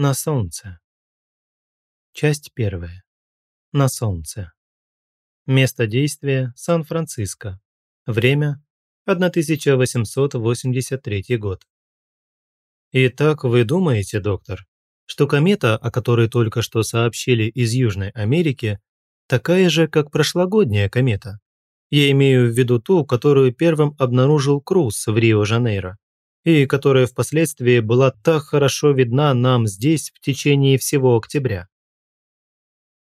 На Солнце. Часть первая. На Солнце. Место действия – Сан-Франциско. Время – 1883 год. Итак, вы думаете, доктор, что комета, о которой только что сообщили из Южной Америки, такая же, как прошлогодняя комета? Я имею в виду ту, которую первым обнаружил Круз в Рио-Жанейро и которая впоследствии была так хорошо видна нам здесь в течение всего октября.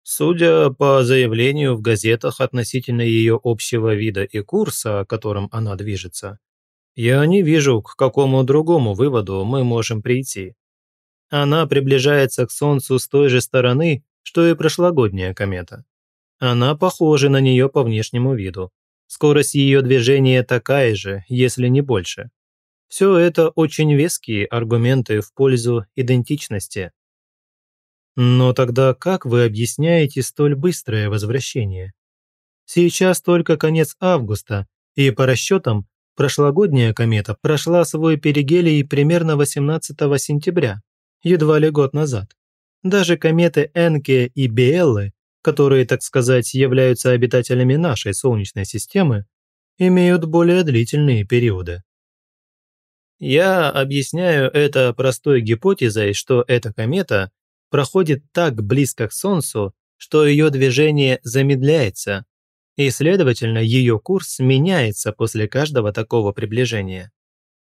Судя по заявлению в газетах относительно ее общего вида и курса, которым она движется, я не вижу, к какому другому выводу мы можем прийти. Она приближается к Солнцу с той же стороны, что и прошлогодняя комета. Она похожа на нее по внешнему виду. Скорость ее движения такая же, если не больше. Все это очень веские аргументы в пользу идентичности. Но тогда как вы объясняете столь быстрое возвращение? Сейчас только конец августа, и по расчетам прошлогодняя комета прошла свой перигелий примерно 18 сентября, едва ли год назад. Даже кометы Энке и Биэллы, которые, так сказать, являются обитателями нашей Солнечной системы, имеют более длительные периоды. Я объясняю это простой гипотезой, что эта комета проходит так близко к Солнцу, что ее движение замедляется, и, следовательно, ее курс меняется после каждого такого приближения.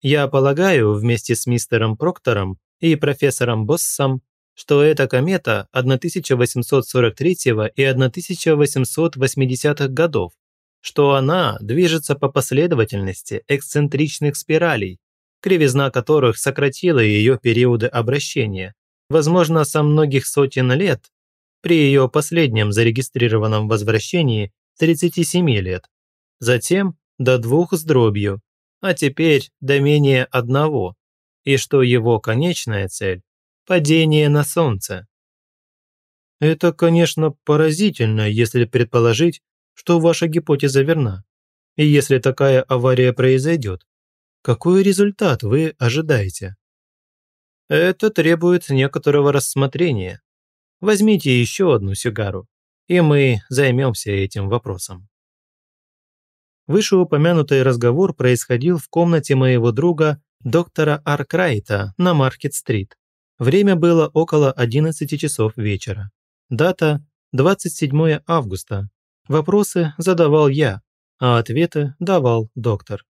Я полагаю, вместе с мистером Проктором и профессором Боссом, что эта комета 1843 и 1880 годов, что она движется по последовательности эксцентричных спиралей, кривизна которых сократила ее периоды обращения, возможно, со многих сотен лет, при ее последнем зарегистрированном возвращении 37 лет, затем до двух с дробью, а теперь до менее одного, и что его конечная цель – падение на Солнце. Это, конечно, поразительно, если предположить, что ваша гипотеза верна. И если такая авария произойдет, какой результат вы ожидаете? Это требует некоторого рассмотрения. Возьмите еще одну сигару, и мы займемся этим вопросом. Вышеупомянутый разговор происходил в комнате моего друга доктора Аркрайта на Маркет-стрит. Время было около 11 часов вечера. Дата – 27 августа. Вопросы задавал я, а ответы давал доктор.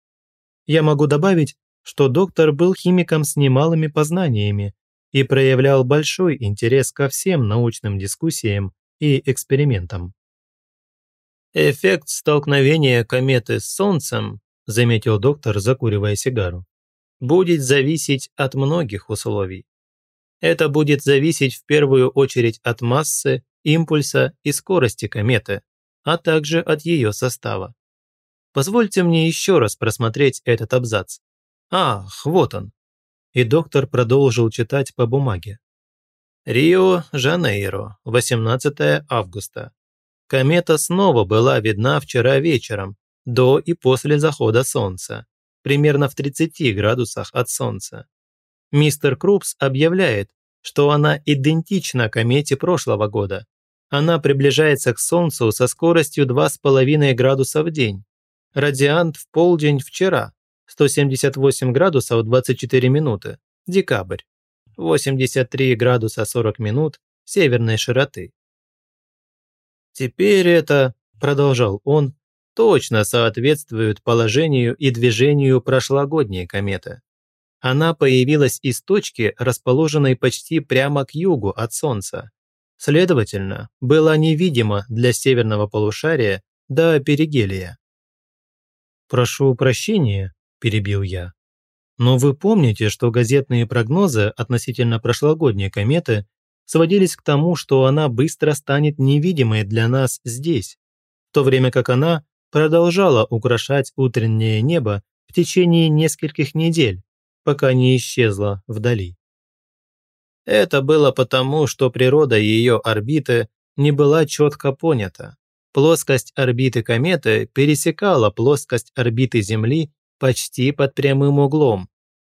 Я могу добавить, что доктор был химиком с немалыми познаниями и проявлял большой интерес ко всем научным дискуссиям и экспериментам. «Эффект столкновения кометы с Солнцем», заметил доктор, закуривая сигару, будет зависеть от многих условий. Это будет зависеть в первую очередь от массы, импульса и скорости кометы, а также от ее состава. Позвольте мне еще раз просмотреть этот абзац. Ах, вот он. И доктор продолжил читать по бумаге. Рио-Жанейро, 18 августа. Комета снова была видна вчера вечером, до и после захода солнца, примерно в 30 градусах от солнца. Мистер Крупс объявляет, что она идентична комете прошлого года. Она приближается к Солнцу со скоростью 2,5 градуса в день, Радиант в полдень вчера. 178 градусов 24 минуты. Декабрь. 83 градуса 40 минут северной широты. Теперь это, продолжал он, точно соответствует положению и движению прошлогодней кометы. Она появилась из точки, расположенной почти прямо к югу от Солнца. Следовательно, была невидима для северного полушария до перигелия. «Прошу прощения», – перебил я. «Но вы помните, что газетные прогнозы относительно прошлогодней кометы сводились к тому, что она быстро станет невидимой для нас здесь, в то время как она продолжала украшать утреннее небо в течение нескольких недель, пока не исчезла вдали. Это было потому, что природа ее орбиты не была четко понята. Плоскость орбиты кометы пересекала плоскость орбиты Земли почти под прямым углом.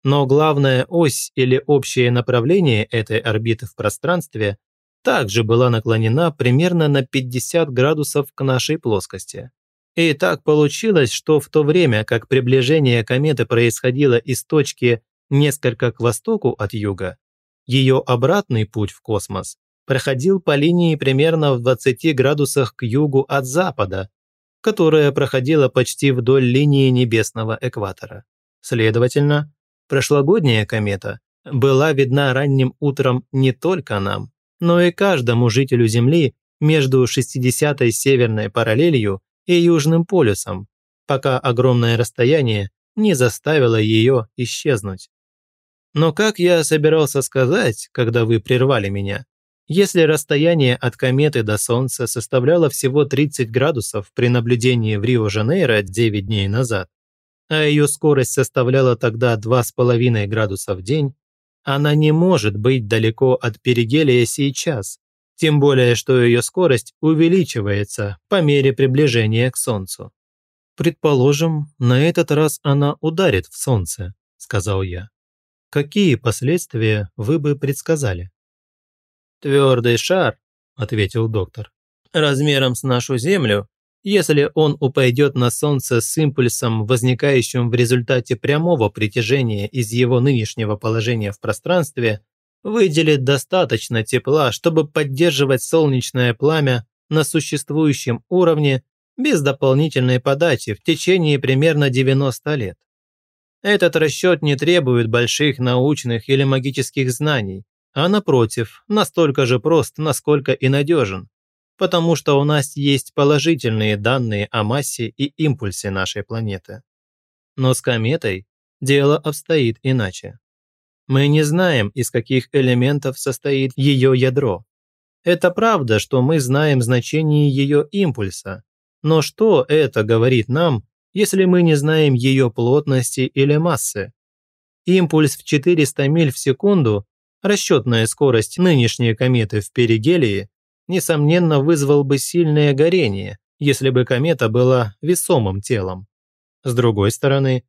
Но главная ось или общее направление этой орбиты в пространстве также была наклонена примерно на 50 градусов к нашей плоскости. И так получилось, что в то время, как приближение кометы происходило из точки несколько к востоку от юга, ее обратный путь в космос проходил по линии примерно в 20 градусах к югу от запада, которая проходила почти вдоль линии небесного экватора. Следовательно, прошлогодняя комета была видна ранним утром не только нам, но и каждому жителю Земли между 60-й северной параллелью и Южным полюсом, пока огромное расстояние не заставило ее исчезнуть. Но как я собирался сказать, когда вы прервали меня, если расстояние от кометы до Солнца составляло всего 30 градусов при наблюдении в Рио-Жанейро 9 дней назад, а ее скорость составляла тогда 2,5 градуса в день, она не может быть далеко от перигелия сейчас, тем более что ее скорость увеличивается по мере приближения к Солнцу. «Предположим, на этот раз она ударит в Солнце», – сказал я. «Какие последствия вы бы предсказали?» «Твердый шар», – ответил доктор, – «размером с нашу Землю если он упадет на Солнце с импульсом, возникающим в результате прямого притяжения из его нынешнего положения в пространстве, выделит достаточно тепла, чтобы поддерживать солнечное пламя на существующем уровне без дополнительной подачи в течение примерно 90 лет. Этот расчет не требует больших научных или магических знаний, а напротив, настолько же прост, насколько и надежен потому что у нас есть положительные данные о массе и импульсе нашей планеты. Но с кометой дело обстоит иначе. Мы не знаем, из каких элементов состоит ее ядро. Это правда, что мы знаем значение ее импульса, но что это говорит нам, если мы не знаем ее плотности или массы? Импульс в 400 миль в секунду, расчетная скорость нынешней кометы в перигелии, несомненно, вызвал бы сильное горение, если бы комета была весомым телом. С другой стороны,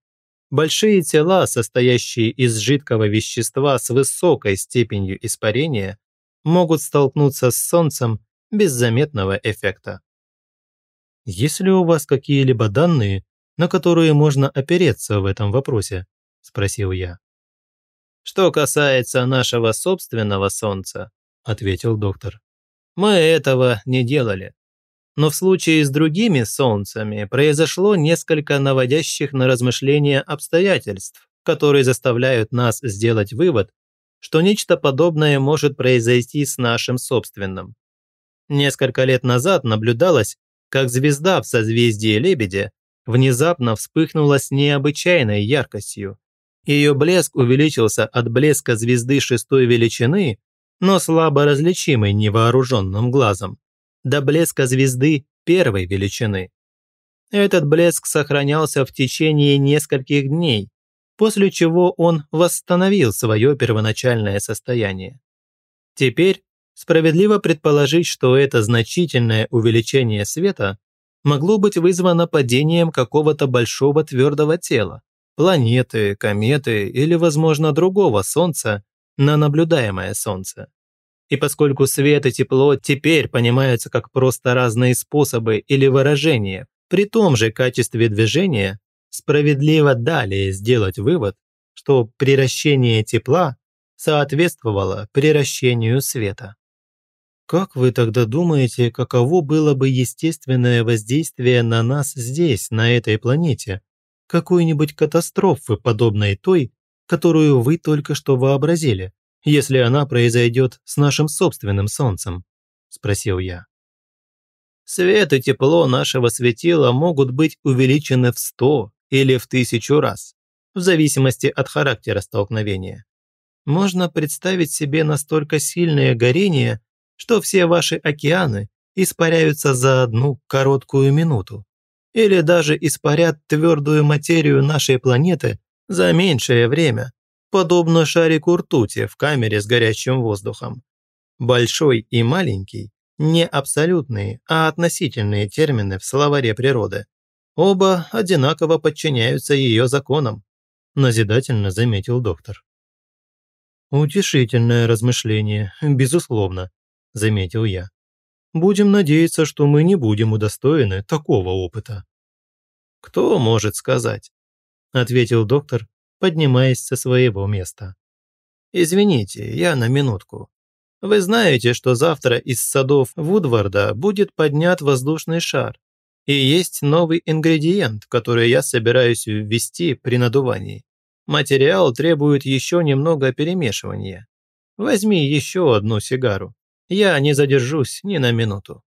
большие тела, состоящие из жидкого вещества с высокой степенью испарения, могут столкнуться с Солнцем без заметного эффекта. Есть ли у вас какие-либо данные, на которые можно опереться в этом вопросе? – спросил я. Что касается нашего собственного Солнца, ответил доктор, мы этого не делали. Но в случае с другими солнцами произошло несколько наводящих на размышления обстоятельств, которые заставляют нас сделать вывод, что нечто подобное может произойти с нашим собственным. Несколько лет назад наблюдалось, как звезда в созвездии Лебедя внезапно вспыхнула с необычайной яркостью. Ее блеск увеличился от блеска звезды шестой величины но слабо различимый невооруженным глазом, до блеска звезды первой величины. Этот блеск сохранялся в течение нескольких дней, после чего он восстановил свое первоначальное состояние. Теперь справедливо предположить, что это значительное увеличение света могло быть вызвано падением какого-то большого твердого тела, планеты, кометы или, возможно, другого Солнца на наблюдаемое Солнце. И поскольку свет и тепло теперь понимаются как просто разные способы или выражения при том же качестве движения, справедливо далее сделать вывод, что приращение тепла соответствовало приращению света. Как вы тогда думаете, каково было бы естественное воздействие на нас здесь, на этой планете? Какой-нибудь катастрофы, подобной той, которую вы только что вообразили, если она произойдет с нашим собственным Солнцем?» – спросил я. Свет и тепло нашего светила могут быть увеличены в сто или в тысячу раз, в зависимости от характера столкновения. Можно представить себе настолько сильное горение, что все ваши океаны испаряются за одну короткую минуту. Или даже испарят твердую материю нашей планеты за меньшее время, подобно шарику ртути в камере с горячим воздухом. Большой и маленький – не абсолютные, а относительные термины в словаре природы. Оба одинаково подчиняются ее законам. – назидательно заметил доктор. «Утешительное размышление, безусловно», – заметил я. «Будем надеяться, что мы не будем удостоены такого опыта». «Кто может сказать?» – ответил доктор, поднимаясь со своего места. «Извините, я на минутку. Вы знаете, что завтра из садов Вудварда будет поднят воздушный шар, и есть новый ингредиент, который я собираюсь ввести при надувании. Материал требует еще немного перемешивания. Возьми еще одну сигару. Я не задержусь ни на минуту».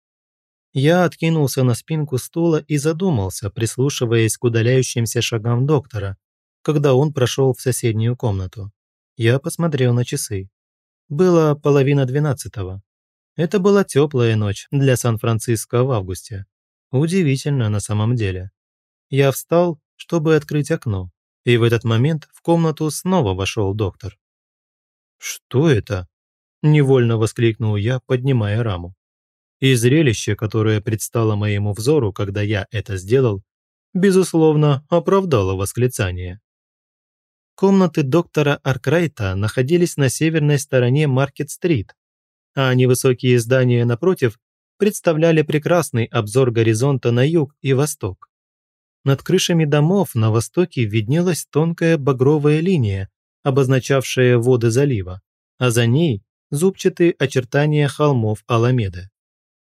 Я откинулся на спинку стула и задумался, прислушиваясь к удаляющимся шагам доктора, когда он прошел в соседнюю комнату. Я посмотрел на часы. Было половина двенадцатого. Это была теплая ночь для Сан-Франциско в августе. Удивительно на самом деле. Я встал, чтобы открыть окно, и в этот момент в комнату снова вошел доктор. «Что это?» – невольно воскликнул я, поднимая раму. И зрелище, которое предстало моему взору, когда я это сделал, безусловно, оправдало восклицание. Комнаты доктора Аркрайта находились на северной стороне Маркет-стрит, а невысокие здания напротив представляли прекрасный обзор горизонта на юг и восток. Над крышами домов на востоке виднелась тонкая багровая линия, обозначавшая воды залива, а за ней зубчатые очертания холмов Аламеды.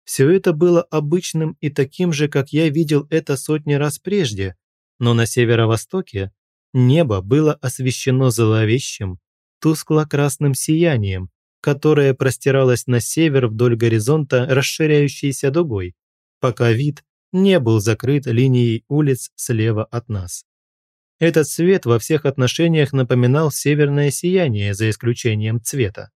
Все это было обычным и таким же, как я видел это сотни раз прежде, но на северо-востоке небо было освещено зловещим, тускло-красным сиянием, которое простиралось на север вдоль горизонта расширяющейся дугой, пока вид не был закрыт линией улиц слева от нас. Этот свет во всех отношениях напоминал северное сияние, за исключением цвета.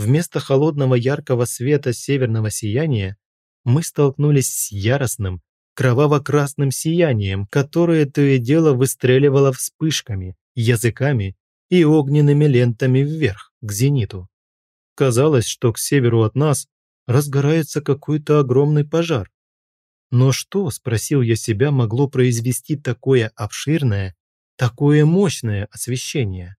Вместо холодного яркого света северного сияния мы столкнулись с яростным, кроваво-красным сиянием, которое то и дело выстреливало вспышками, языками и огненными лентами вверх, к зениту. Казалось, что к северу от нас разгорается какой-то огромный пожар. Но что, спросил я себя, могло произвести такое обширное, такое мощное освещение?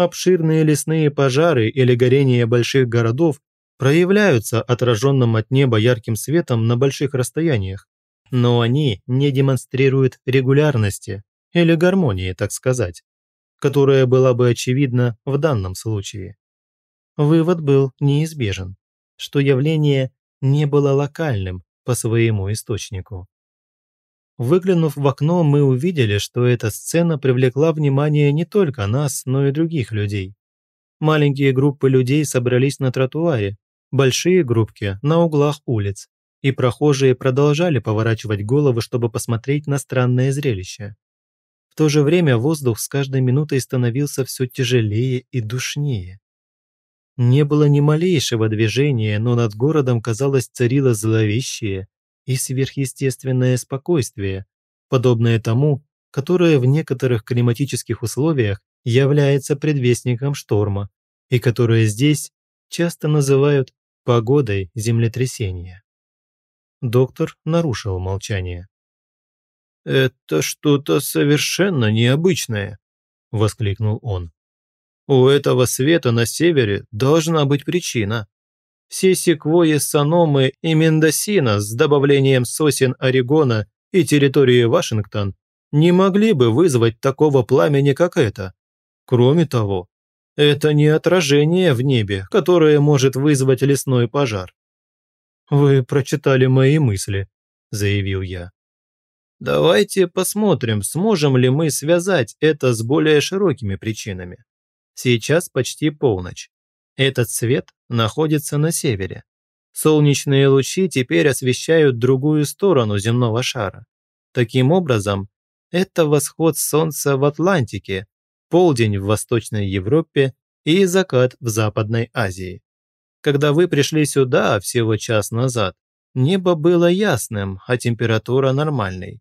Обширные лесные пожары или горение больших городов проявляются отраженным от неба ярким светом на больших расстояниях, но они не демонстрируют регулярности или гармонии, так сказать, которая была бы очевидна в данном случае. Вывод был неизбежен, что явление не было локальным по своему источнику. Выглянув в окно, мы увидели, что эта сцена привлекла внимание не только нас, но и других людей. Маленькие группы людей собрались на тротуаре, большие группки – на углах улиц, и прохожие продолжали поворачивать головы, чтобы посмотреть на странное зрелище. В то же время воздух с каждой минутой становился все тяжелее и душнее. Не было ни малейшего движения, но над городом, казалось, царило зловещее и сверхъестественное спокойствие, подобное тому, которое в некоторых климатических условиях является предвестником шторма и которое здесь часто называют погодой землетрясения. Доктор нарушил молчание. «Это что-то совершенно необычное», – воскликнул он. «У этого света на севере должна быть причина. Все секвои Саномы и Мендосина с добавлением сосен Орегона и территории Вашингтон не могли бы вызвать такого пламени, как это. Кроме того, это не отражение в небе, которое может вызвать лесной пожар. «Вы прочитали мои мысли», – заявил я. «Давайте посмотрим, сможем ли мы связать это с более широкими причинами. Сейчас почти полночь. Этот свет находится на севере. Солнечные лучи теперь освещают другую сторону земного шара. Таким образом, это восход Солнца в Атлантике, полдень в Восточной Европе и закат в Западной Азии. Когда вы пришли сюда всего час назад, небо было ясным, а температура нормальной.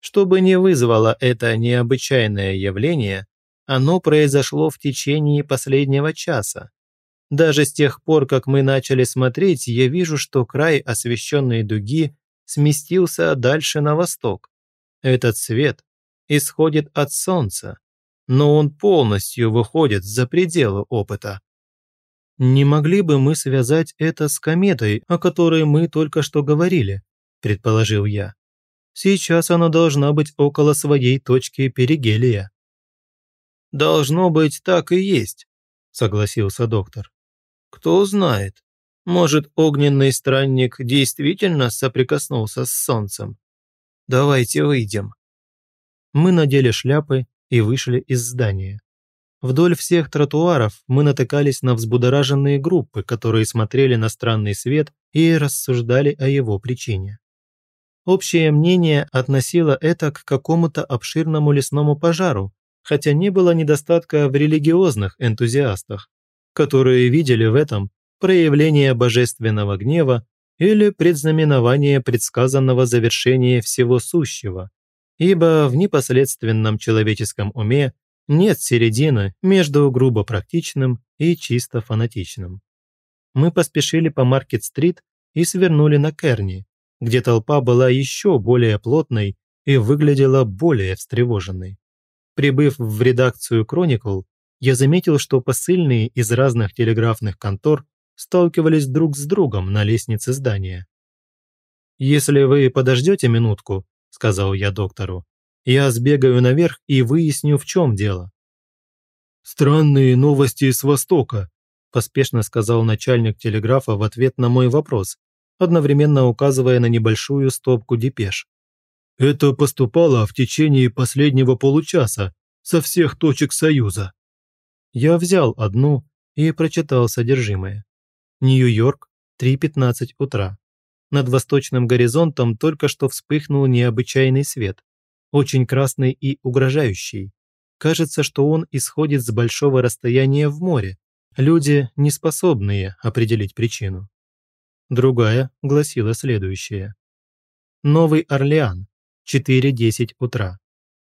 Что бы ни вызвало это необычайное явление, оно произошло в течение последнего часа. Даже с тех пор, как мы начали смотреть, я вижу, что край освещенной дуги сместился дальше на восток. Этот свет исходит от Солнца, но он полностью выходит за пределы опыта. Не могли бы мы связать это с кометой, о которой мы только что говорили, предположил я. Сейчас она должна быть около своей точки перигелия. Должно быть, так и есть, согласился доктор. Кто знает, может, огненный странник действительно соприкоснулся с солнцем. Давайте выйдем. Мы надели шляпы и вышли из здания. Вдоль всех тротуаров мы натыкались на взбудораженные группы, которые смотрели на странный свет и рассуждали о его причине. Общее мнение относило это к какому-то обширному лесному пожару, хотя не было недостатка в религиозных энтузиастах, которые видели в этом проявление божественного гнева или предзнаменование предсказанного завершения всего сущего, ибо в непосредственном человеческом уме нет середины между грубо практичным и чисто фанатичным. Мы поспешили по Маркет-стрит и свернули на Керни, где толпа была еще более плотной и выглядела более встревоженной. Прибыв в редакцию Chronicle, я заметил, что посыльные из разных телеграфных контор сталкивались друг с другом на лестнице здания. «Если вы подождете минутку», – сказал я доктору, – «я сбегаю наверх и выясню, в чем дело». «Странные новости с Востока», – поспешно сказал начальник телеграфа в ответ на мой вопрос, одновременно указывая на небольшую стопку депеш. «Это поступало в течение последнего получаса со всех точек Союза». Я взял одну и прочитал содержимое. Нью-Йорк, 3.15 утра. Над восточным горизонтом только что вспыхнул необычайный свет, очень красный и угрожающий. Кажется, что он исходит с большого расстояния в море. Люди не способные определить причину. Другая гласила следующее. Новый Орлеан, 4.10 утра.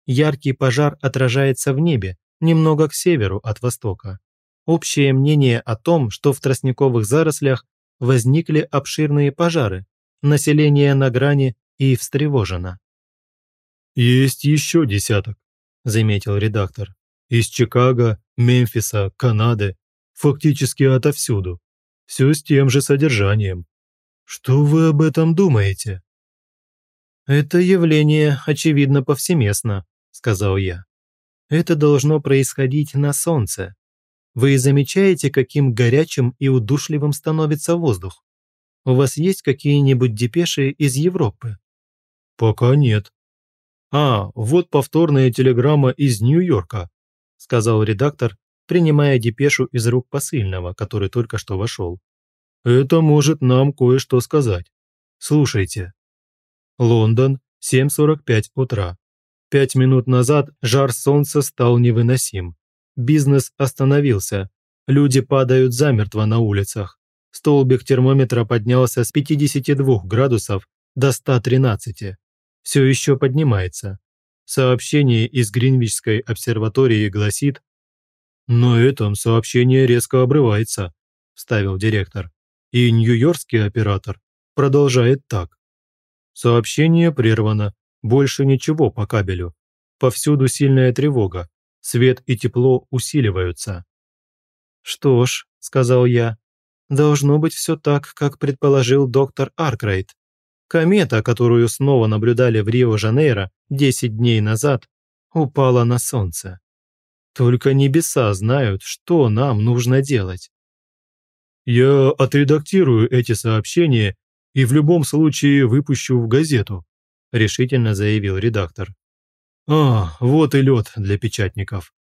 Яркий пожар отражается в небе, немного к северу от востока общее мнение о том, что в тростниковых зарослях возникли обширные пожары, население на грани и встревожено. «Есть еще десяток», – заметил редактор. «Из Чикаго, Мемфиса, Канады, фактически отовсюду. Все с тем же содержанием. Что вы об этом думаете?» «Это явление, очевидно, повсеместно», – сказал я. «Это должно происходить на Солнце. Вы замечаете, каким горячим и удушливым становится воздух? У вас есть какие-нибудь депеши из Европы? Пока нет. А, вот повторная телеграмма из Нью-Йорка, сказал редактор, принимая депешу из рук посыльного, который только что вошел. Это может нам кое-что сказать. Слушайте. Лондон, 7.45 утра. Пять минут назад жар солнца стал невыносим. Бизнес остановился. Люди падают замертво на улицах. Столбик термометра поднялся с 52 градусов до 113. Все еще поднимается. Сообщение из Гринвичской обсерватории гласит «На этом сообщение резко обрывается», – вставил директор. И нью-йоркский оператор продолжает так. Сообщение прервано. Больше ничего по кабелю. Повсюду сильная тревога. Свет и тепло усиливаются. «Что ж», – сказал я, – «должно быть все так, как предположил доктор Аркрайт. Комета, которую снова наблюдали в Рио-Жанейро 10 дней назад, упала на Солнце. Только небеса знают, что нам нужно делать». «Я отредактирую эти сообщения и в любом случае выпущу в газету», – решительно заявил редактор. А, вот и лед для печатников.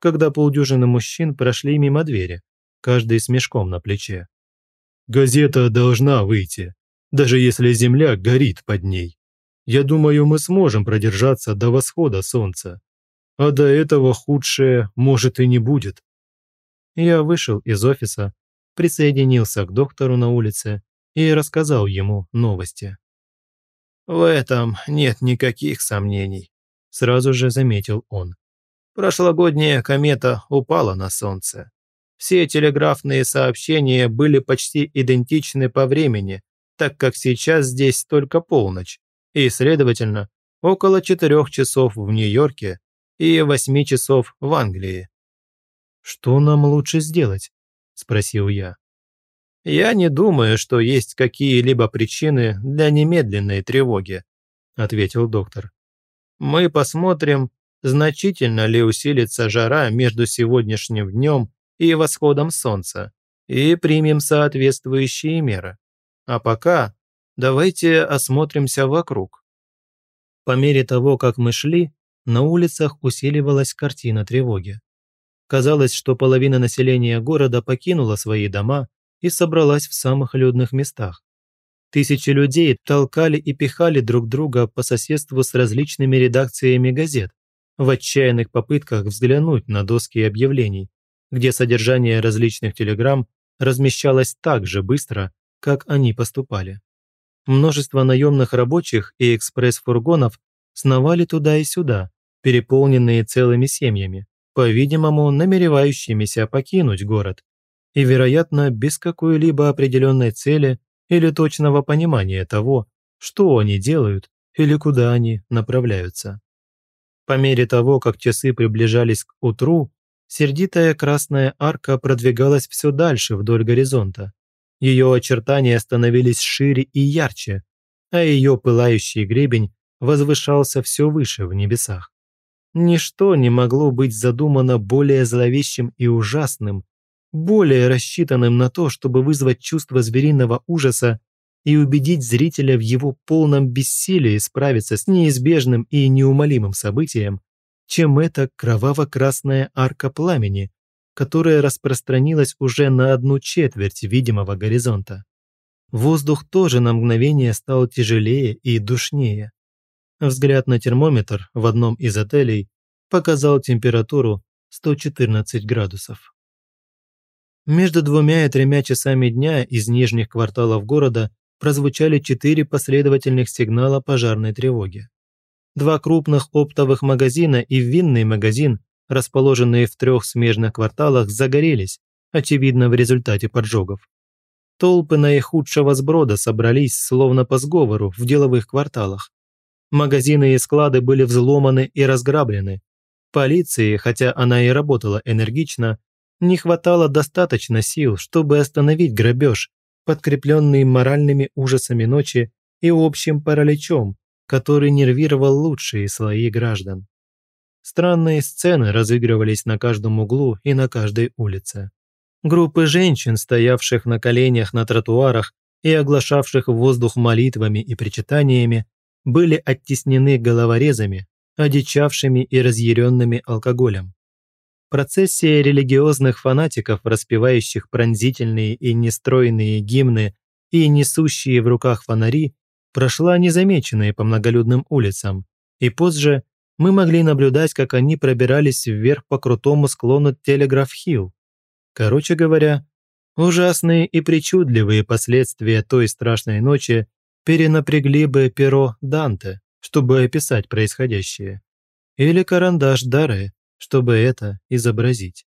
Когда полдюжины мужчин прошли мимо двери, каждый с мешком на плече. Газета должна выйти, даже если земля горит под ней. Я думаю, мы сможем продержаться до восхода солнца. А до этого худшее, может, и не будет. Я вышел из офиса, присоединился к доктору на улице и рассказал ему новости. В этом нет никаких сомнений сразу же заметил он. Прошлогодняя комета упала на Солнце. Все телеграфные сообщения были почти идентичны по времени, так как сейчас здесь только полночь, и, следовательно, около четырех часов в Нью-Йорке и 8 часов в Англии. «Что нам лучше сделать?» – спросил я. «Я не думаю, что есть какие-либо причины для немедленной тревоги», – ответил доктор. «Мы посмотрим, значительно ли усилится жара между сегодняшним днем и восходом солнца, и примем соответствующие меры. А пока давайте осмотримся вокруг. По мере того, как мы шли, на улицах усиливалась картина тревоги. Казалось, что половина населения города покинула свои дома и собралась в самых людных местах. Тысячи людей толкали и пихали друг друга по соседству с различными редакциями газет, в отчаянных попытках взглянуть на доски объявлений, где содержание различных телеграмм размещалось так же быстро, как они поступали. Множество наемных рабочих и экспресс-фургонов сновали туда и сюда, переполненные целыми семьями, по-видимому, намеревающимися покинуть город, и, вероятно, без какой-либо определенной цели или точного понимания того, что они делают или куда они направляются. По мере того, как часы приближались к утру, сердитая красная арка продвигалась все дальше вдоль горизонта. Ее очертания становились шире и ярче, а ее пылающий гребень возвышался все выше в небесах. Ничто не могло быть задумано более зловещим и ужасным, более рассчитанным на то, чтобы вызвать чувство звериного ужаса и убедить зрителя в его полном бессилии справиться с неизбежным и неумолимым событием, чем эта кроваво-красная арка пламени, которая распространилась уже на одну четверть видимого горизонта. Воздух тоже на мгновение стал тяжелее и душнее. Взгляд на термометр в одном из отелей показал температуру 114 градусов. Между двумя и тремя часами дня из нижних кварталов города прозвучали четыре последовательных сигнала пожарной тревоги. Два крупных оптовых магазина и винный магазин, расположенные в трех смежных кварталах, загорелись, очевидно, в результате поджогов. Толпы наихудшего сброда собрались, словно по сговору, в деловых кварталах. Магазины и склады были взломаны и разграблены. Полиции, хотя она и работала энергично, не хватало достаточно сил, чтобы остановить грабеж, подкрепленный моральными ужасами ночи и общим параличом, который нервировал лучшие слои граждан. Странные сцены разыгрывались на каждом углу и на каждой улице. Группы женщин, стоявших на коленях на тротуарах и оглашавших воздух молитвами и причитаниями, были оттеснены головорезами, одичавшими и разъяренными алкоголем. Процессия религиозных фанатиков, распевающих пронзительные и нестройные гимны и несущие в руках фонари, прошла незамеченной по многолюдным улицам, и позже мы могли наблюдать, как они пробирались вверх по крутому склону Телеграф-Хилл. Короче говоря, ужасные и причудливые последствия той страшной ночи перенапрягли бы перо Данте, чтобы описать происходящее, или карандаш Даре, чтобы это изобразить.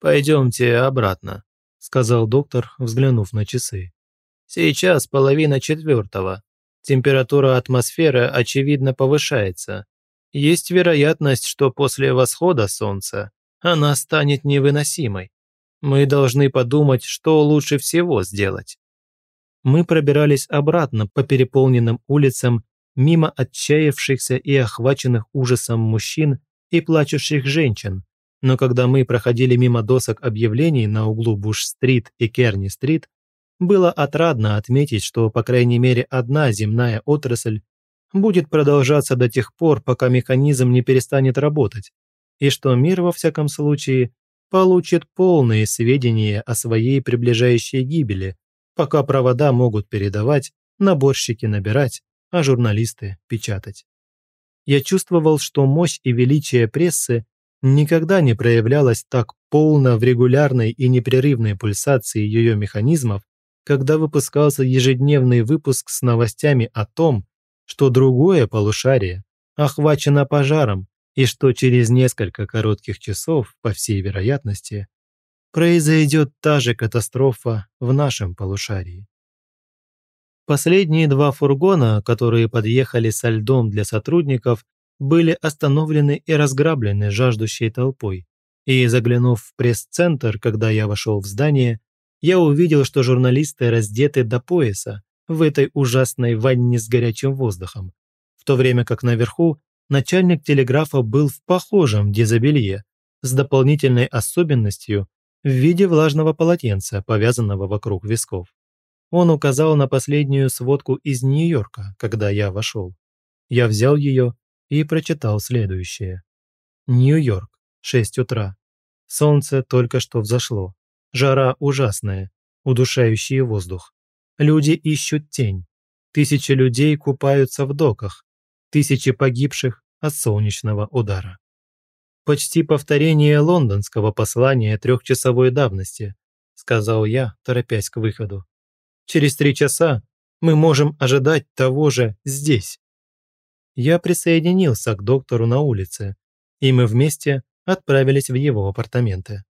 «Пойдемте обратно», – сказал доктор, взглянув на часы. «Сейчас половина четвертого. Температура атмосферы, очевидно, повышается. Есть вероятность, что после восхода Солнца она станет невыносимой. Мы должны подумать, что лучше всего сделать». Мы пробирались обратно по переполненным улицам мимо отчаявшихся и охваченных ужасом мужчин и плачущих женщин, но когда мы проходили мимо досок объявлений на углу Буш-стрит и Керни-стрит, было отрадно отметить, что по крайней мере одна земная отрасль будет продолжаться до тех пор, пока механизм не перестанет работать, и что мир, во всяком случае, получит полные сведения о своей приближающей гибели, пока провода могут передавать, наборщики набирать, а журналисты печатать. Я чувствовал, что мощь и величие прессы никогда не проявлялась так полно в регулярной и непрерывной пульсации ее механизмов, когда выпускался ежедневный выпуск с новостями о том, что другое полушарие охвачено пожаром и что через несколько коротких часов, по всей вероятности, произойдет та же катастрофа в нашем полушарии. Последние два фургона, которые подъехали со льдом для сотрудников, были остановлены и разграблены жаждущей толпой. И заглянув в пресс-центр, когда я вошел в здание, я увидел, что журналисты раздеты до пояса в этой ужасной ванне с горячим воздухом, в то время как наверху начальник телеграфа был в похожем дезобелье с дополнительной особенностью в виде влажного полотенца, повязанного вокруг висков. Он указал на последнюю сводку из Нью-Йорка, когда я вошел. Я взял ее и прочитал следующее. Нью-Йорк, 6 утра. Солнце только что взошло. Жара ужасная, удушающий воздух. Люди ищут тень. Тысячи людей купаются в доках. Тысячи погибших от солнечного удара. Почти повторение лондонского послания трехчасовой давности, сказал я, торопясь к выходу. Через три часа мы можем ожидать того же здесь. Я присоединился к доктору на улице, и мы вместе отправились в его апартаменты.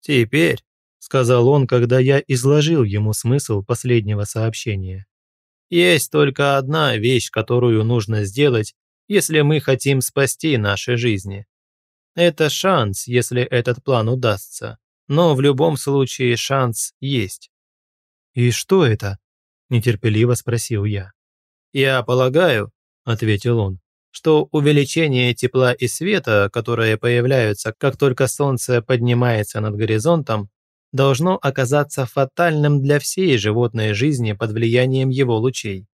«Теперь», – сказал он, когда я изложил ему смысл последнего сообщения, «есть только одна вещь, которую нужно сделать, если мы хотим спасти наши жизни. Это шанс, если этот план удастся, но в любом случае шанс есть. «И что это?» – нетерпеливо спросил я. «Я полагаю», – ответил он, что увеличение тепла и света, которые появляются, как только Солнце поднимается над горизонтом, должно оказаться фатальным для всей животной жизни под влиянием его лучей.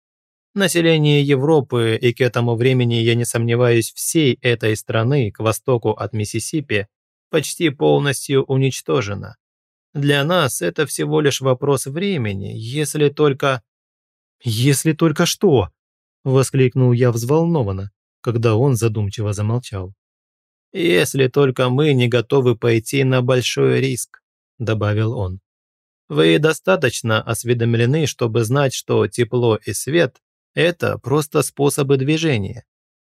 Население Европы и к этому времени, я не сомневаюсь, всей этой страны к востоку от Миссисипи почти полностью уничтожено. Для нас это всего лишь вопрос времени, если только...» «Если только что!» – воскликнул я взволнованно, когда он задумчиво замолчал. «Если только мы не готовы пойти на большой риск», – добавил он. «Вы достаточно осведомлены, чтобы знать, что тепло и свет – это просто способы движения.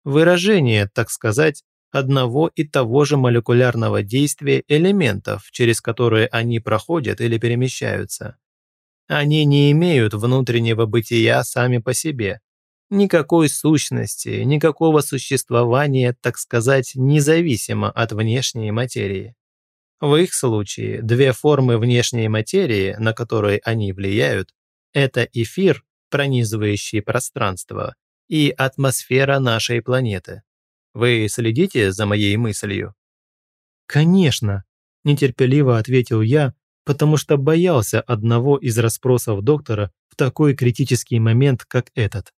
Выражение, так сказать, одного и того же молекулярного действия элементов, через которые они проходят или перемещаются. Они не имеют внутреннего бытия сами по себе. Никакой сущности, никакого существования, так сказать, независимо от внешней материи. В их случае две формы внешней материи, на которые они влияют, это эфир, пронизывающий пространство, и атмосфера нашей планеты. Вы следите за моей мыслью?» «Конечно», – нетерпеливо ответил я, потому что боялся одного из расспросов доктора в такой критический момент, как этот.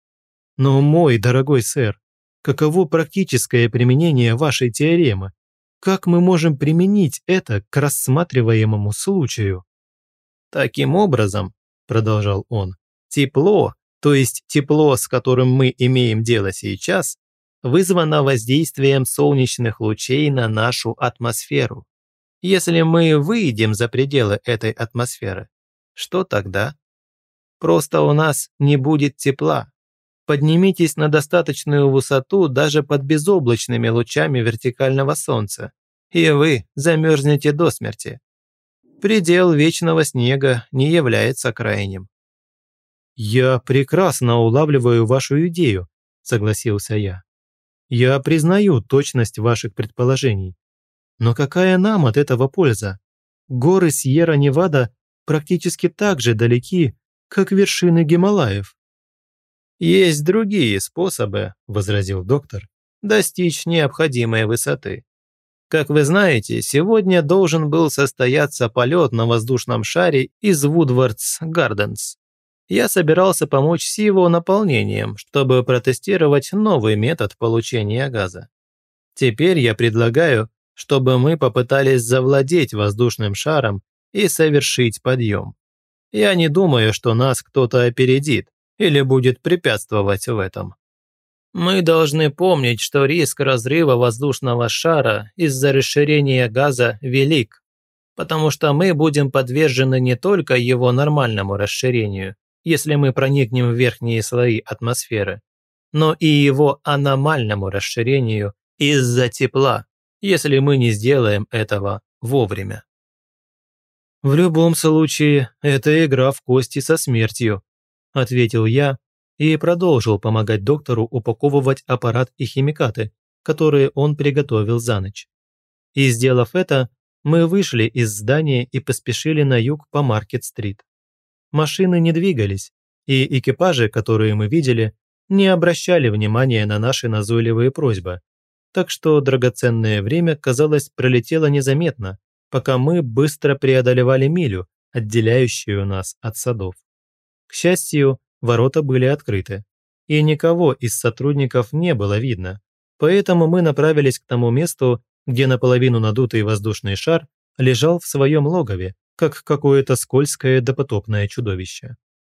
«Но, мой дорогой сэр, каково практическое применение вашей теоремы? Как мы можем применить это к рассматриваемому случаю?» «Таким образом», – продолжал он, – «тепло, то есть тепло, с которым мы имеем дело сейчас, вызвана воздействием солнечных лучей на нашу атмосферу. Если мы выйдем за пределы этой атмосферы, что тогда? Просто у нас не будет тепла. Поднимитесь на достаточную высоту даже под безоблачными лучами вертикального солнца, и вы замерзнете до смерти. Предел вечного снега не является крайним. «Я прекрасно улавливаю вашу идею», – согласился я. Я признаю точность ваших предположений. Но какая нам от этого польза? Горы Сьерра-Невада практически так же далеки, как вершины Гималаев. «Есть другие способы», – возразил доктор, – «достичь необходимой высоты. Как вы знаете, сегодня должен был состояться полет на воздушном шаре из Вудвардс Гарденс я собирался помочь с его наполнением, чтобы протестировать новый метод получения газа. Теперь я предлагаю, чтобы мы попытались завладеть воздушным шаром и совершить подъем. Я не думаю, что нас кто-то опередит или будет препятствовать в этом. Мы должны помнить, что риск разрыва воздушного шара из-за расширения газа велик, потому что мы будем подвержены не только его нормальному расширению, если мы проникнем в верхние слои атмосферы, но и его аномальному расширению из-за тепла, если мы не сделаем этого вовремя. «В любом случае, это игра в кости со смертью», – ответил я и продолжил помогать доктору упаковывать аппарат и химикаты, которые он приготовил за ночь. И сделав это, мы вышли из здания и поспешили на юг по Маркет-стрит. Машины не двигались, и экипажи, которые мы видели, не обращали внимания на наши назойливые просьбы, так что драгоценное время, казалось, пролетело незаметно, пока мы быстро преодолевали милю, отделяющую нас от садов. К счастью, ворота были открыты, и никого из сотрудников не было видно, поэтому мы направились к тому месту, где наполовину надутый воздушный шар лежал в своем логове, как какое-то скользкое допотопное чудовище.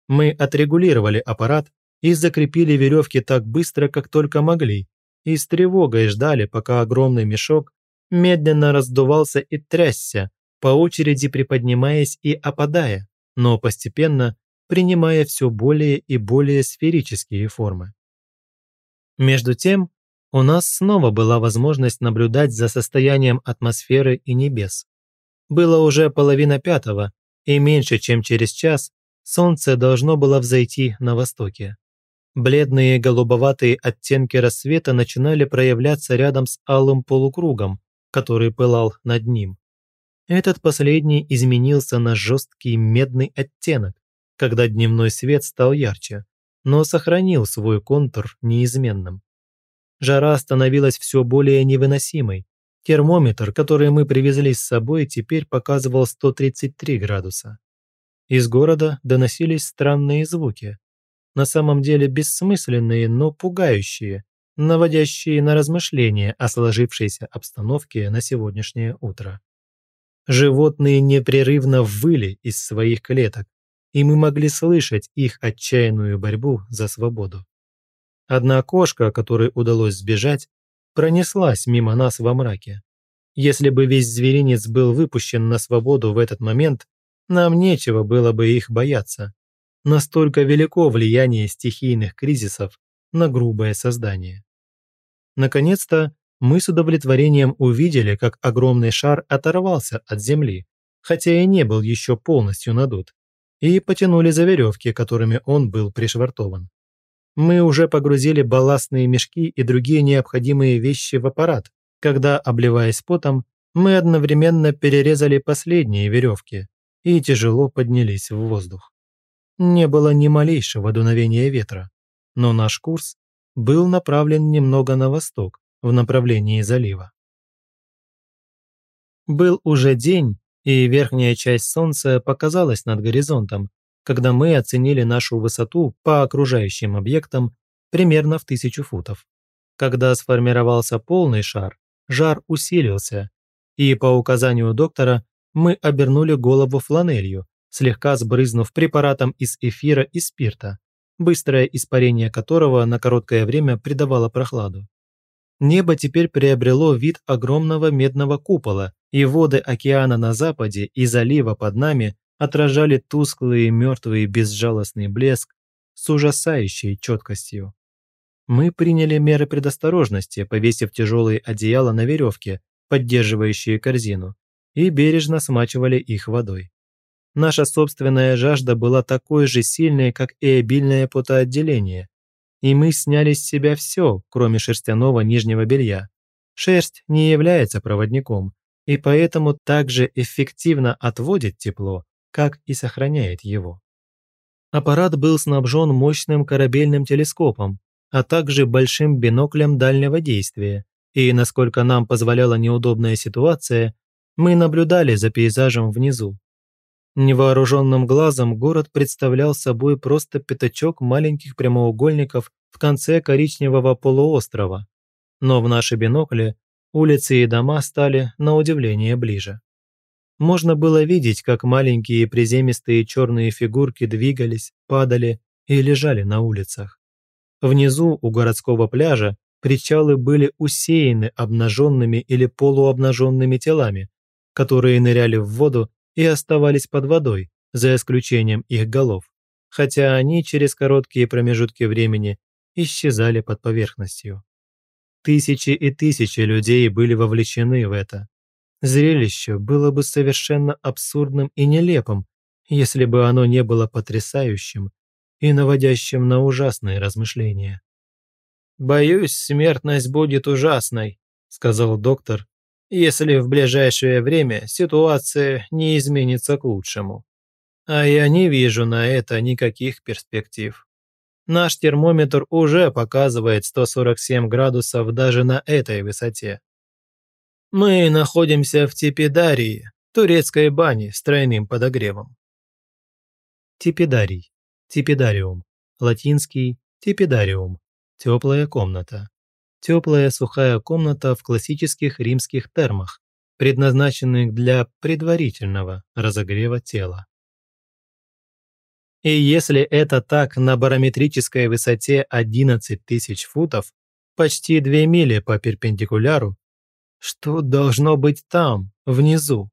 Мы отрегулировали аппарат и закрепили веревки так быстро, как только могли, и с тревогой ждали, пока огромный мешок медленно раздувался и трясся, по очереди приподнимаясь и опадая, но постепенно принимая все более и более сферические формы. Между тем, у нас снова была возможность наблюдать за состоянием атмосферы и небес. Было уже половина пятого, и меньше чем через час солнце должно было взойти на востоке. Бледные голубоватые оттенки рассвета начинали проявляться рядом с алым полукругом, который пылал над ним. Этот последний изменился на жесткий медный оттенок, когда дневной свет стал ярче, но сохранил свой контур неизменным. Жара становилась все более невыносимой. Термометр, который мы привезли с собой, теперь показывал 133 градуса. Из города доносились странные звуки. На самом деле бессмысленные, но пугающие, наводящие на размышления о сложившейся обстановке на сегодняшнее утро. Животные непрерывно выли из своих клеток, и мы могли слышать их отчаянную борьбу за свободу. Одна кошка, которой удалось сбежать, пронеслась мимо нас во мраке. Если бы весь зверинец был выпущен на свободу в этот момент, нам нечего было бы их бояться. Настолько велико влияние стихийных кризисов на грубое создание. Наконец-то мы с удовлетворением увидели, как огромный шар оторвался от земли, хотя и не был еще полностью надут, и потянули за веревки, которыми он был пришвартован. Мы уже погрузили балластные мешки и другие необходимые вещи в аппарат, когда, обливаясь потом, мы одновременно перерезали последние веревки и тяжело поднялись в воздух. Не было ни малейшего дуновения ветра, но наш курс был направлен немного на восток, в направлении залива. Был уже день, и верхняя часть солнца показалась над горизонтом, когда мы оценили нашу высоту по окружающим объектам примерно в тысячу футов. Когда сформировался полный шар, жар усилился, и по указанию доктора мы обернули голову фланелью, слегка сбрызнув препаратом из эфира и спирта, быстрое испарение которого на короткое время придавало прохладу. Небо теперь приобрело вид огромного медного купола, и воды океана на западе и залива под нами отражали тусклый и мертвый безжалостный блеск с ужасающей четкостью. Мы приняли меры предосторожности, повесив тяжелые одеяла на веревке, поддерживающие корзину, и бережно смачивали их водой. Наша собственная жажда была такой же сильной, как и обильное потоотделение, и мы сняли с себя все, кроме шерстяного нижнего белья. Шерсть не является проводником, и поэтому также эффективно отводит тепло, как и сохраняет его. Аппарат был снабжен мощным корабельным телескопом, а также большим биноклем дальнего действия, и, насколько нам позволяла неудобная ситуация, мы наблюдали за пейзажем внизу. Невооруженным глазом город представлял собой просто пятачок маленьких прямоугольников в конце коричневого полуострова, но в наши бинокли улицы и дома стали на удивление ближе можно было видеть, как маленькие приземистые черные фигурки двигались, падали и лежали на улицах. Внизу, у городского пляжа, причалы были усеяны обнаженными или полуобнаженными телами, которые ныряли в воду и оставались под водой, за исключением их голов, хотя они через короткие промежутки времени исчезали под поверхностью. Тысячи и тысячи людей были вовлечены в это, Зрелище было бы совершенно абсурдным и нелепым, если бы оно не было потрясающим и наводящим на ужасные размышления. «Боюсь, смертность будет ужасной», – сказал доктор, «если в ближайшее время ситуация не изменится к лучшему. А я не вижу на это никаких перспектив. Наш термометр уже показывает 147 градусов даже на этой высоте. Мы находимся в Типидарии, турецкой бане с тройным подогревом. Типидарий, типидариум, латинский типидариум, теплая комната. Теплая сухая комната в классических римских термах, предназначенных для предварительного разогрева тела. И если это так на барометрической высоте 11 тысяч футов, почти 2 мили по перпендикуляру, что должно быть там, внизу?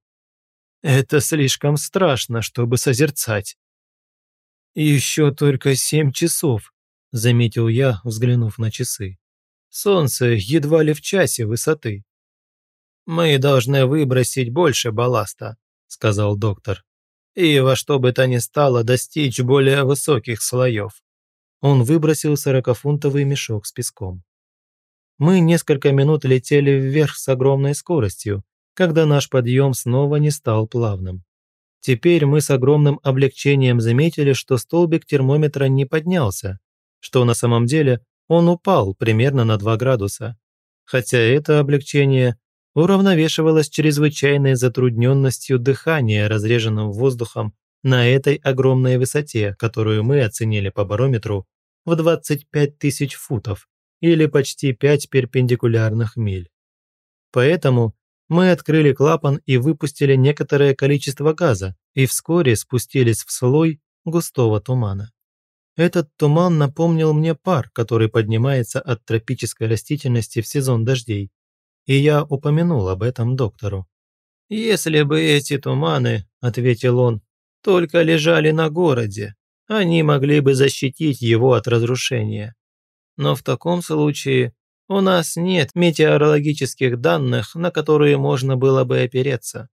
Это слишком страшно, чтобы созерцать. «Еще только семь часов», – заметил я, взглянув на часы. «Солнце едва ли в часе высоты». «Мы должны выбросить больше балласта», – сказал доктор и во что бы то ни стало достичь более высоких слоев. Он выбросил сорокафунтовый мешок с песком. Мы несколько минут летели вверх с огромной скоростью, когда наш подъем снова не стал плавным. Теперь мы с огромным облегчением заметили, что столбик термометра не поднялся, что на самом деле он упал примерно на 2 градуса. Хотя это облегчение уравновешивалось чрезвычайной затрудненностью дыхания, разреженным воздухом на этой огромной высоте, которую мы оценили по барометру в 25 тысяч футов или почти 5 перпендикулярных миль. Поэтому мы открыли клапан и выпустили некоторое количество газа и вскоре спустились в слой густого тумана. Этот туман напомнил мне пар, который поднимается от тропической растительности в сезон дождей, и я упомянул об этом доктору. «Если бы эти туманы, — ответил он, — только лежали на городе, они могли бы защитить его от разрушения. Но в таком случае у нас нет метеорологических данных, на которые можно было бы опереться.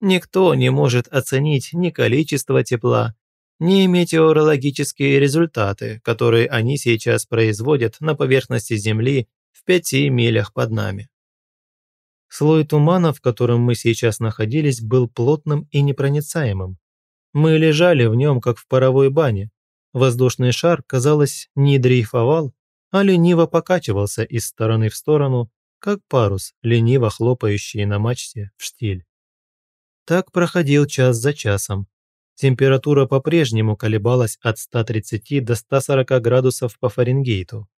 Никто не может оценить ни количество тепла, ни метеорологические результаты, которые они сейчас производят на поверхности Земли в пяти милях под нами. Слой тумана, в котором мы сейчас находились, был плотным и непроницаемым. Мы лежали в нем, как в паровой бане. Воздушный шар, казалось, не дрейфовал, а лениво покачивался из стороны в сторону, как парус, лениво хлопающий на мачте в штиль. Так проходил час за часом. Температура по-прежнему колебалась от 130 до 140 градусов по Фаренгейту.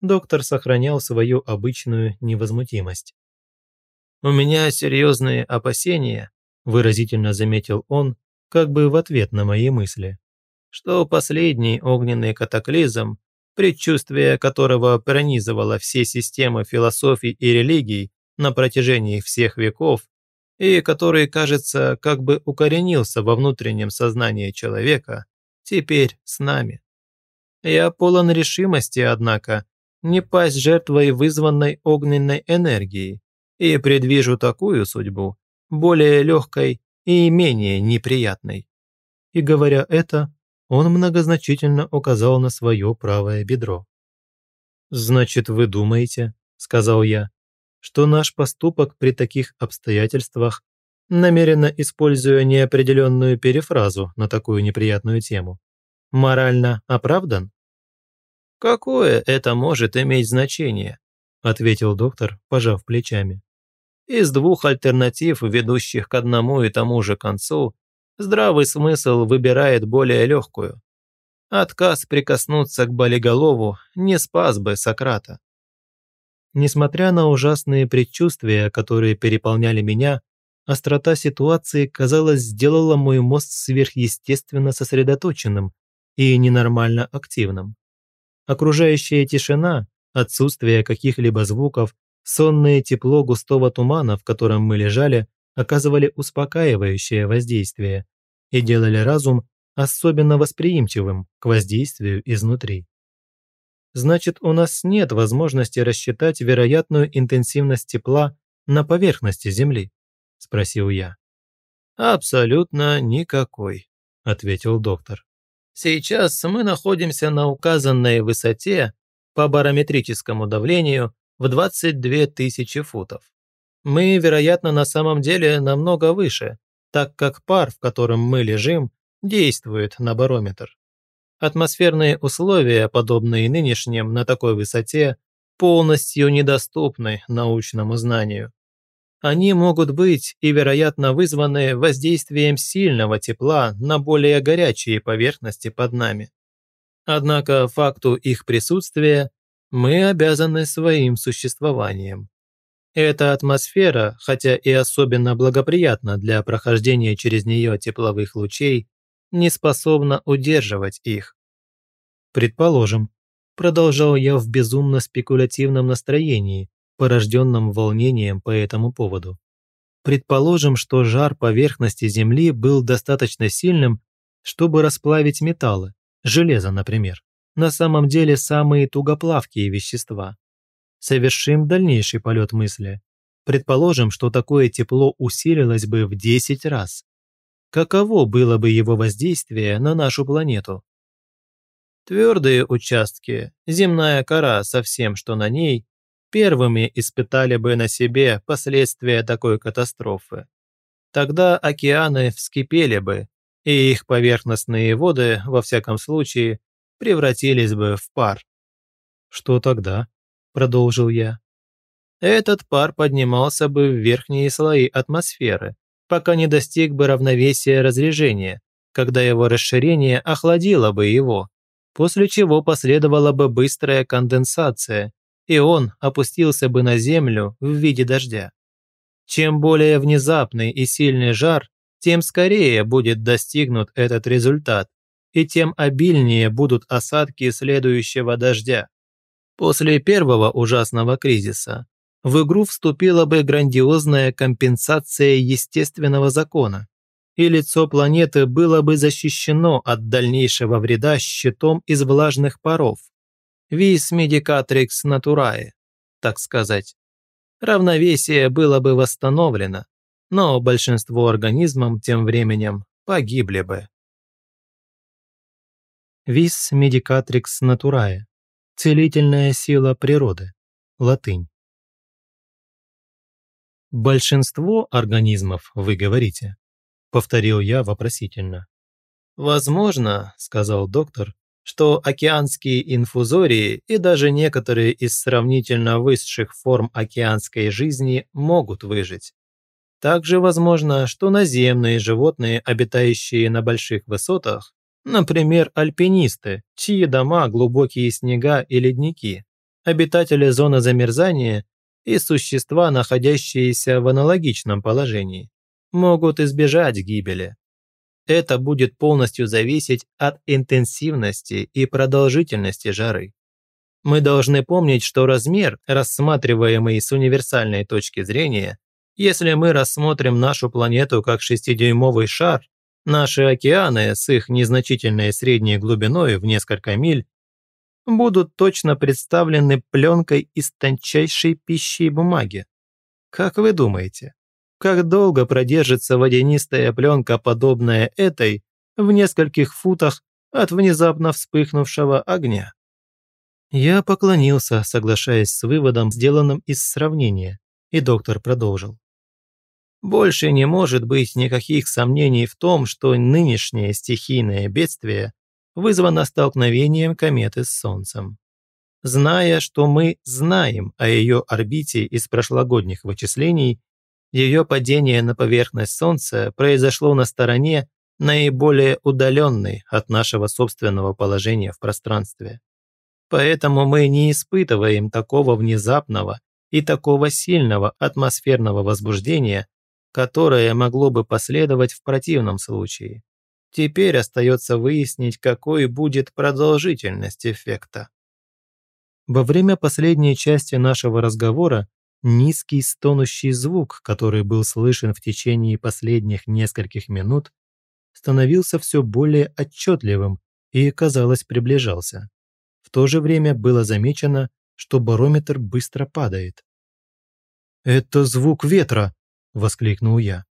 Доктор сохранял свою обычную невозмутимость. «У меня серьезные опасения», – выразительно заметил он, как бы в ответ на мои мысли, что последний огненный катаклизм, предчувствие которого пронизывало все системы философий и религий на протяжении всех веков, и который, кажется, как бы укоренился во внутреннем сознании человека, теперь с нами. Я полон решимости, однако, не пасть жертвой вызванной огненной энергией, и предвижу такую судьбу, более легкой и менее неприятной». И говоря это, он многозначительно указал на свое правое бедро. «Значит, вы думаете, — сказал я, — что наш поступок при таких обстоятельствах, намеренно используя неопределенную перефразу на такую неприятную тему, морально оправдан?» «Какое это может иметь значение?» – ответил доктор, пожав плечами. Из двух альтернатив, ведущих к одному и тому же концу, здравый смысл выбирает более легкую. Отказ прикоснуться к болиголову не спас бы Сократа. Несмотря на ужасные предчувствия, которые переполняли меня, острота ситуации, казалось, сделала мой мозг сверхъестественно сосредоточенным и ненормально активным. Окружающая тишина, отсутствие каких-либо звуков Сонное тепло густого тумана, в котором мы лежали, оказывали успокаивающее воздействие и делали разум особенно восприимчивым к воздействию изнутри. Значит, у нас нет возможности рассчитать вероятную интенсивность тепла на поверхности Земли? Спросил я. Абсолютно никакой, ответил доктор. Сейчас мы находимся на указанной высоте по барометрическому давлению в 22 тысячи футов. Мы, вероятно, на самом деле намного выше, так как пар, в котором мы лежим, действует на барометр. Атмосферные условия, подобные нынешним на такой высоте, полностью недоступны научному знанию. Они могут быть и, вероятно, вызваны воздействием сильного тепла на более горячие поверхности под нами. Однако факту их присутствия мы обязаны своим существованием. Эта атмосфера, хотя и особенно благоприятна для прохождения через нее тепловых лучей, не способна удерживать их. Предположим, продолжал я в безумно спекулятивном настроении, порожденном волнением по этому поводу. Предположим, что жар поверхности Земли был достаточно сильным, чтобы расплавить металлы, железо, например, на самом деле самые тугоплавкие вещества. Совершим дальнейший полет мысли. Предположим, что такое тепло усилилось бы в 10 раз. Каково было бы его воздействие на нашу планету? Твердые участки, земная кора со всем, что на ней, первыми испытали бы на себе последствия такой катастрофы. Тогда океаны вскипели бы, и их поверхностные воды, во всяком случае, превратились бы в пар. «Что тогда?» – продолжил я. Этот пар поднимался бы в верхние слои атмосферы, пока не достиг бы равновесия разрежения, когда его расширение охладило бы его, после чего последовала бы быстрая конденсация, и он опустился бы на Землю в виде дождя. Чем более внезапный и сильный жар, тем скорее будет достигнут этот результат, и тем обильнее будут осадки следующего дождя. После первого ужасного кризиса в игру вступила бы грандиозная компенсация естественного закона, и лицо планеты было бы защищено от дальнейшего вреда щитом из влажных паров. Vis medicatrix naturae, так сказать. Равновесие было бы восстановлено, но большинство организмов тем временем погибли бы. Vis medicatrix naturae. Целительная сила природы. Латынь. Большинство организмов, вы говорите? Повторил я вопросительно. Возможно, сказал доктор, что океанские инфузории и даже некоторые из сравнительно высших форм океанской жизни могут выжить. Также возможно, что наземные животные, обитающие на больших высотах, Например, альпинисты, чьи дома глубокие снега и ледники, обитатели зоны замерзания и существа, находящиеся в аналогичном положении, могут избежать гибели. Это будет полностью зависеть от интенсивности и продолжительности жары. Мы должны помнить, что размер, рассматриваемый с универсальной точки зрения, если мы рассмотрим нашу планету как шестидюймовый шар, Наши океаны с их незначительной средней глубиной в несколько миль будут точно представлены пленкой из тончайшей пищи бумаги. Как вы думаете, как долго продержится водянистая пленка, подобная этой, в нескольких футах от внезапно вспыхнувшего огня? Я поклонился, соглашаясь с выводом, сделанным из сравнения, и доктор продолжил. Больше не может быть никаких сомнений в том, что нынешнее стихийное бедствие вызвано столкновением кометы с Солнцем. Зная, что мы знаем о ее орбите из прошлогодних вычислений, ее падение на поверхность Солнца произошло на стороне, наиболее удаленной от нашего собственного положения в пространстве. Поэтому мы не испытываем такого внезапного и такого сильного атмосферного возбуждения, которое могло бы последовать в противном случае. Теперь остается выяснить, какой будет продолжительность эффекта. Во время последней части нашего разговора низкий стонущий звук, который был слышен в течение последних нескольких минут, становился все более отчетливым и, казалось, приближался. В то же время было замечено, что барометр быстро падает. «Это звук ветра!» – воскликнул я.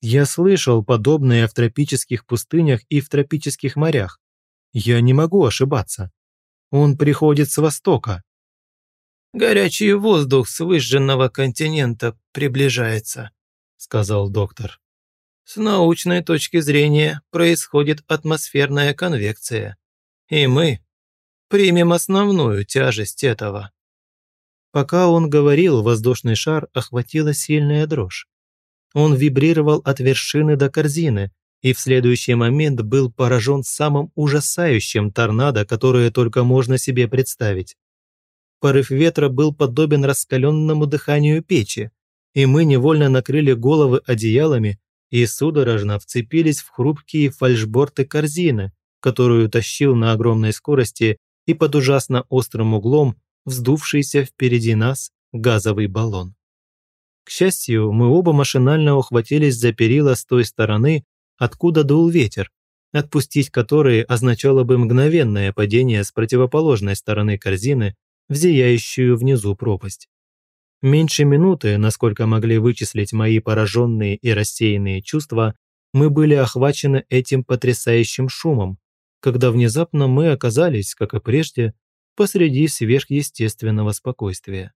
«Я слышал подобное в тропических пустынях и в тропических морях. Я не могу ошибаться». Он приходит с востока». «Горячий воздух с выжженного континента приближается», – сказал доктор. «С научной точки зрения происходит атмосферная конвекция, и мы примем основную тяжесть этого». Пока он говорил, воздушный шар охватила сильная дрожь. Он вибрировал от вершины до корзины, и в следующий момент был поражен самым ужасающим торнадо, которое только можно себе представить. Порыв ветра был подобен раскаленному дыханию печи, и мы невольно накрыли головы одеялами и судорожно вцепились в хрупкие фальшборты корзины, которую тащил на огромной скорости и под ужасно острым углом вздувшийся впереди нас газовый баллон. К счастью, мы оба машинально ухватились за перила с той стороны, откуда дул ветер, отпустить которые означало бы мгновенное падение с противоположной стороны корзины в зияющую внизу пропасть. Меньше минуты, насколько могли вычислить мои пораженные и рассеянные чувства, мы были охвачены этим потрясающим шумом, когда внезапно мы оказались, как и прежде, посреди сверхъестественного спокойствия.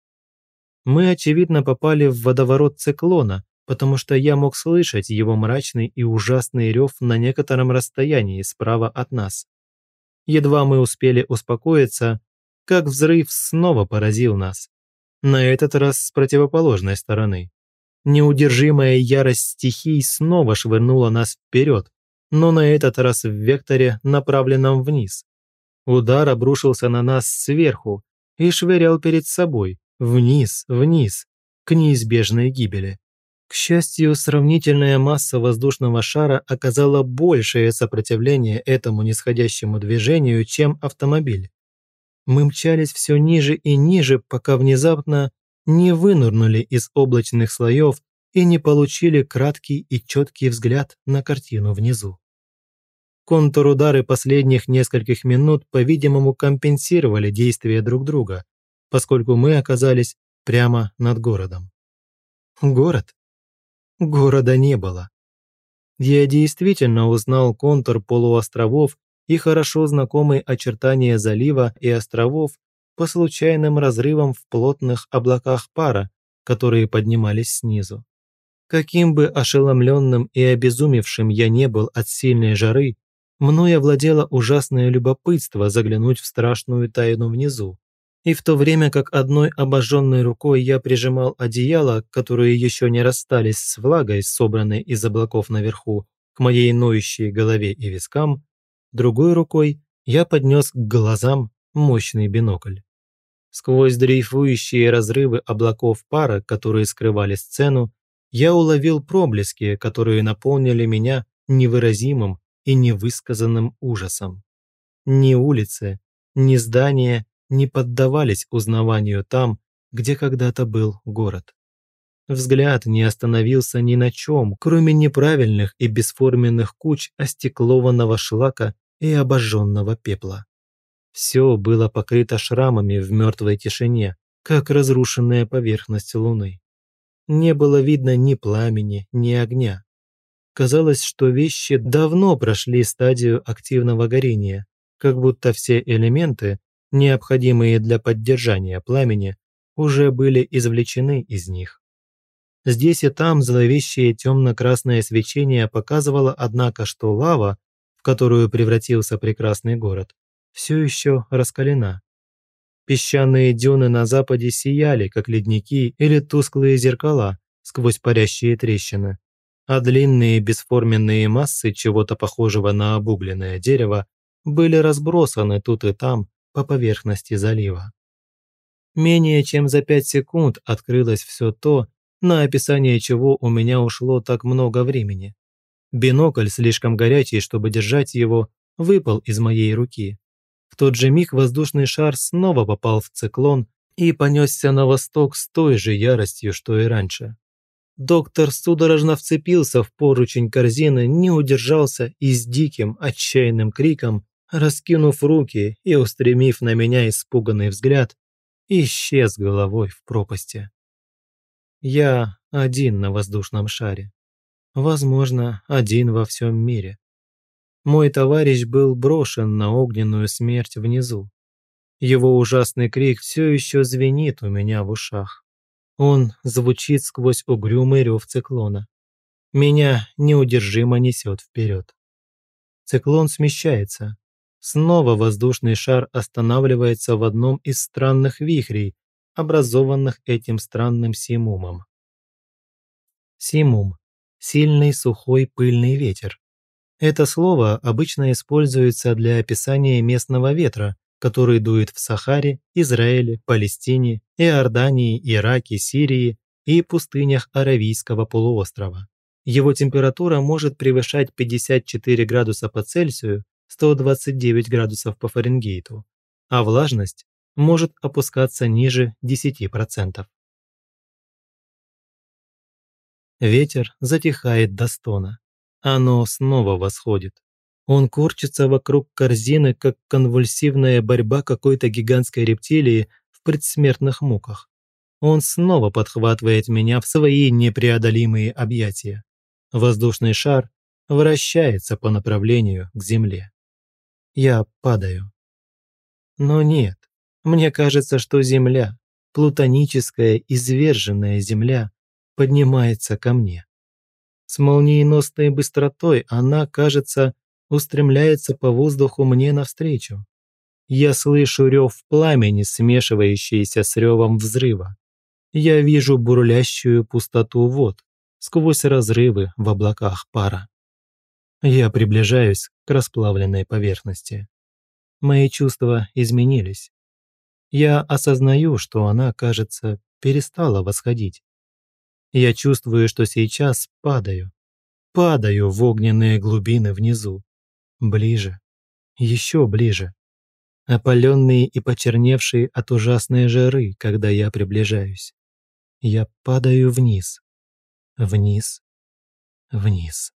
Мы, очевидно, попали в водоворот циклона, потому что я мог слышать его мрачный и ужасный рев на некотором расстоянии справа от нас. Едва мы успели успокоиться, как взрыв снова поразил нас. На этот раз с противоположной стороны. Неудержимая ярость стихий снова швырнула нас вперед, но на этот раз в векторе, направленном вниз. Удар обрушился на нас сверху и швырял перед собой, вниз, вниз, к неизбежной гибели. К счастью, сравнительная масса воздушного шара оказала большее сопротивление этому нисходящему движению, чем автомобиль. Мы мчались все ниже и ниже, пока внезапно не вынырнули из облачных слоев и не получили краткий и четкий взгляд на картину внизу. Контур-удары последних нескольких минут, по-видимому, компенсировали действия друг друга, поскольку мы оказались прямо над городом. Город? Города не было. Я действительно узнал контур полуостровов и хорошо знакомые очертания залива и островов по случайным разрывам в плотных облаках пара, которые поднимались снизу. Каким бы ошеломленным и обезумевшим я не был от сильной жары, мною овладело ужасное любопытство заглянуть в страшную тайну внизу, и в то время как одной обожженной рукой я прижимал одеяло, которые еще не расстались с влагой, собранной из облаков наверху, к моей ноющей голове и вискам, другой рукой я поднес к глазам мощный бинокль. Сквозь дрейфующие разрывы облаков пара, которые скрывали сцену, я уловил проблески, которые наполнили меня невыразимым и невысказанным ужасом. Ни улицы, ни здания не поддавались узнаванию там, где когда-то был город. Взгляд не остановился ни на чем, кроме неправильных и бесформенных куч остеклованного шлака и обожженного пепла. Все было покрыто шрамами в мертвой тишине, как разрушенная поверхность луны. Не было видно ни пламени, ни огня. Казалось, что вещи давно прошли стадию активного горения, как будто все элементы, необходимые для поддержания пламени, уже были извлечены из них. Здесь и там зловещее темно-красное свечение показывало, однако, что лава, в которую превратился прекрасный город, все еще раскалена. Песчаные дюны на западе сияли, как ледники или тусклые зеркала сквозь парящие трещины, а длинные бесформенные массы чего-то похожего на обугленное дерево были разбросаны тут и там по поверхности залива. Менее чем за пять секунд открылось все то, на описание чего у меня ушло так много времени. Бинокль, слишком горячий, чтобы держать его, выпал из моей руки. В тот же миг воздушный шар снова попал в циклон и понесся на восток с той же яростью, что и раньше. Доктор судорожно вцепился в поручень корзины, не удержался и с диким, отчаянным криком раскинув руки и устремив на меня испуганный взгляд, исчез головой в пропасти. Я один на воздушном шаре. Возможно, один во всем мире. Мой товарищ был брошен на огненную смерть внизу. Его ужасный крик все еще звенит у меня в ушах. Он звучит сквозь угрюмый рев циклона. Меня неудержимо несет вперед. Циклон смещается. Снова воздушный шар останавливается в одном из странных вихрей, образованных этим странным симумом. Симум – сильный сухой пыльный ветер. Это слово обычно используется для описания местного ветра, который дует в Сахаре, Израиле, Палестине, Иордании, Ираке, Сирии и пустынях Аравийского полуострова. Его температура может превышать 54 градуса по Цельсию, 129 градусов по Фаренгейту, а влажность может опускаться ниже 10%. Ветер затихает до стона. Оно снова восходит. Он корчится вокруг корзины, как конвульсивная борьба какой-то гигантской рептилии в предсмертных муках. Он снова подхватывает меня в свои непреодолимые объятия. Воздушный шар вращается по направлению к Земле. Я падаю. Но нет, мне кажется, что Земля, плутоническая изверженная Земля, поднимается ко мне. С молниеносной быстротой она, кажется, устремляется по воздуху мне навстречу. Я слышу рев пламени, смешивающийся с ревом взрыва. Я вижу бурлящую пустоту вод сквозь разрывы в облаках пара. Я приближаюсь к расплавленной поверхности. Мои чувства изменились. Я осознаю, что она, кажется, перестала восходить. Я чувствую, что сейчас падаю. Падаю в огненные глубины внизу ближе, еще ближе. Опаленные и почерневшие от ужасной жары, когда я приближаюсь. Я падаю вниз, вниз, вниз.